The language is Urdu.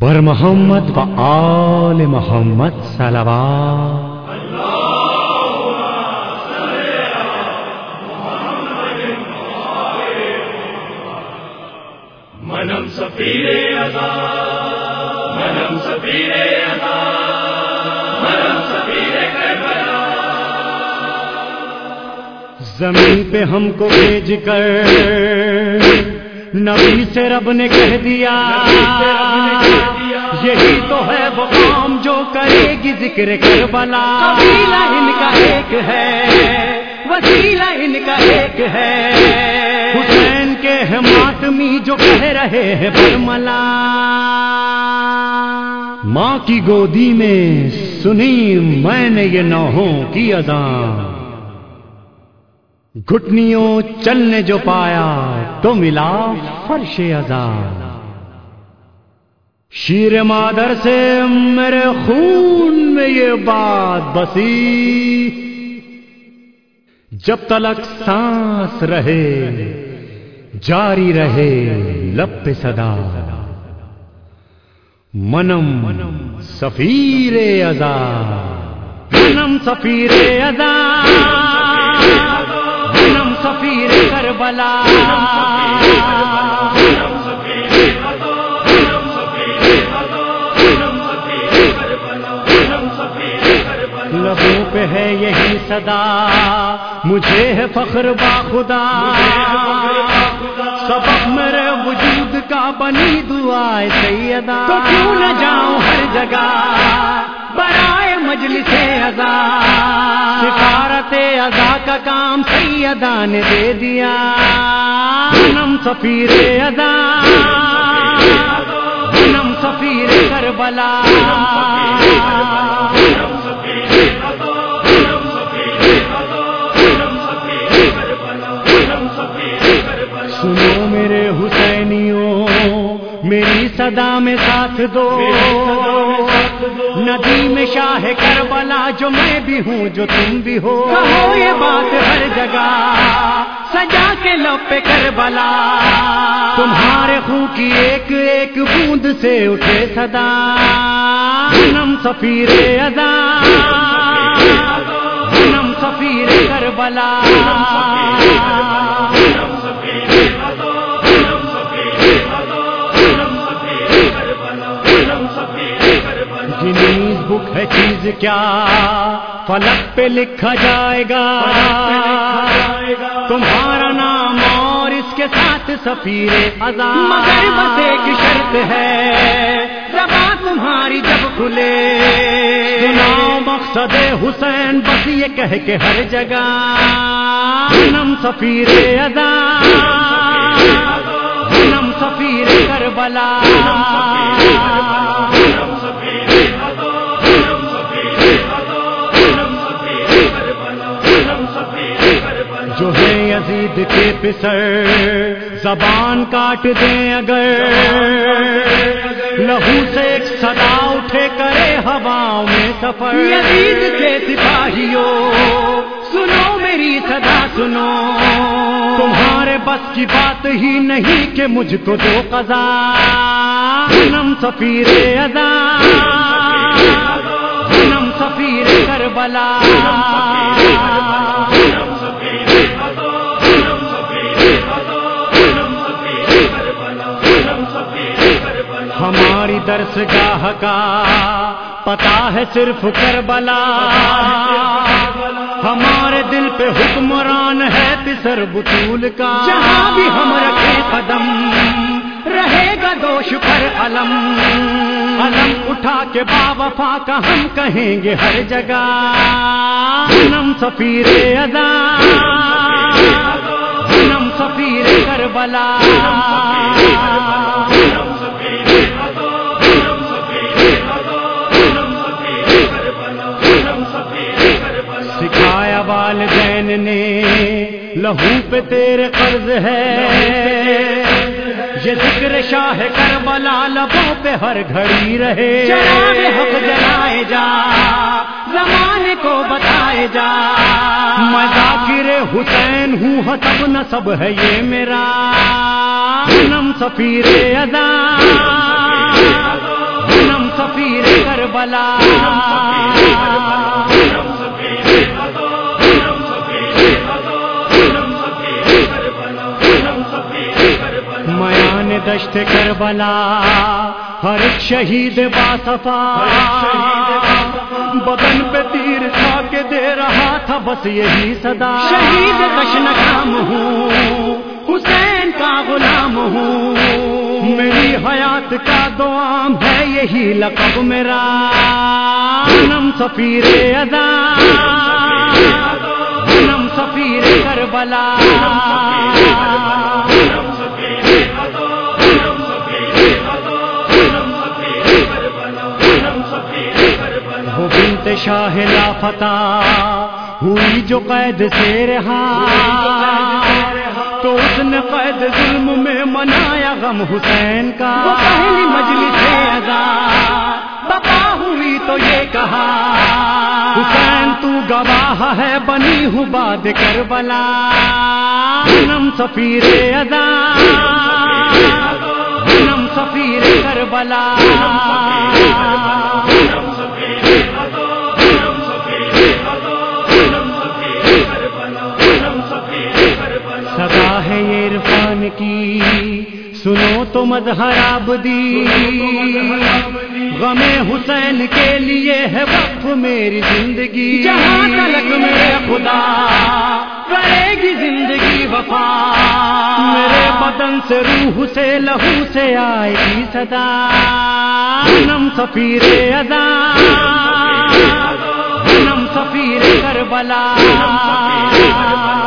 پر محمد و آل محمد صلوات۔ منم سفیر ادا منم سفیر ادا منم سفیر کربلا۔ زمین پہ ہم کو بھیج کر نبی سے رب نے کہہ دیا۔ یہی تو ہے وہ قوم جو کرے گی ذکر کربلا۔ وسیلہ ان کا ایک ہے۔ وسیلہ ان کا ایک ہے۔ حسین کے ہیں ماتمی جو کہہ رہے ہیں برملا۔ ماں کی گودی میں سنی میں نے یہ نوحوں کی اذان۔ گھٹنیوں چلنے جو پایا، تو ملا فرش ازار شیر مادر سے میرے خون میں یہ بات بسی۔ جب تلک سانس رہے، جاری رہے لب پہ صدا۔ منم سفیر ازا منم سفیر ازا منم سفیر کربلا. لبوں پہ ہے یہی صدا. مجھے ہے فخر با خدا. سبب میرے وجود کا بنی دعا سیدا تو کیوں نہ جاؤں ہر جگہ؟ برائے مجلس ازا سفارت ازا کا کام سیدا نے دے دیا۔ نم سفیر ازا نم سفیر کربلا۔ سنو میرے حسینیوں میری صدا میں ساتھ دو۔ ندی میں شاہ کربلا جو میں بھی ہوں جو تم بھی ہو۔ کہو یہ بات ہر جگہ سجا کے لب پہ کربلا۔ تمہارے خون کی ایک ایک بوند سے اٹھے صدا۔ نم سفیر ادا نم سفیر کربلا۔ بک ہے چیز کیا؟ فلک پہ لکھا جائے گا۔ تمہارا نام اور اس کے ساتھ سفیر ازا مگر بس ایک شرط ہے زبان تمہاری جب کھلے۔ سناؤ مقصد حسین، بس یہ کہہ کے ہر جگہ۔ نم سفیر ازا نم سفیر کربلا۔ یزید کے پسر زبان کاٹ دیں اگر۔ لہو سے ایک صدا اٹھے کرے ہواؤں میں سفر۔ یزید کے سپاہیوں سنو میری صدا سنو۔ تمہارے بس کی بات ہی نہیں کہ مجھ کو دو قضا۔ نم سفیر ادا نم سفیر کربلا۔ ہماری درس گاہ کا پتا ہے صرف کربلا۔ ہمارے دل پہ حکمران ہے پسر بطول کا۔ جہاں بھی ہم رکھے قدم رہے گا دوش پر علم۔ علم اٹھا کے با وفا کا ہم کہیں گے ہر جگہ۔ نم سفیر ادا نم سفیر کربلا۔ لہو پہ تیرے قرض ہے۔ یہ ذکر شاہ کربلا لبوں پہ ہر گھڑی رہے۔ حق جلائے جا زمانے کو بتائے جا۔ میں ذاکر حسین ہوں حسب نصب ہے یہ میرا۔ نم سفیر ادا سفیر کربلا۔ دشت کربلا ہر ایک شہید باصفا بدن پہ تیر کھا کے دے رہا تھا بس یہی صدا۔ شہید کشن کام ہوں حسین کا غلام ہوں۔ میری حیات کا دعام ہے یہی لقب میرا۔ نم سفیر ادا۔ نم سفیر کربلا۔ شاہ لاپتا ہوئی جو قید سے رہا تو اس نے قید ظلم میں منایا غم حسین کا۔ پہلی مجلس ادا بقا ہوئی تو یہ کہا۔ حسین تو گواہ ہے بنی ہوں باد کربلا۔ نم سفیر ادا نم سفیر کربلا۔ ہے یہ عرفان کی۔ سنو تو مظہر آبدی۔ غم حسین کے لیے ہے وقف میری زندگی۔ جہاں تلک میرے خدا کرے گی زندگی وفا۔ میرے بدن سے روح سے لہو سے آئے گی صدا۔ نم سفیر ادا نم سفیر کربلا کربلا۔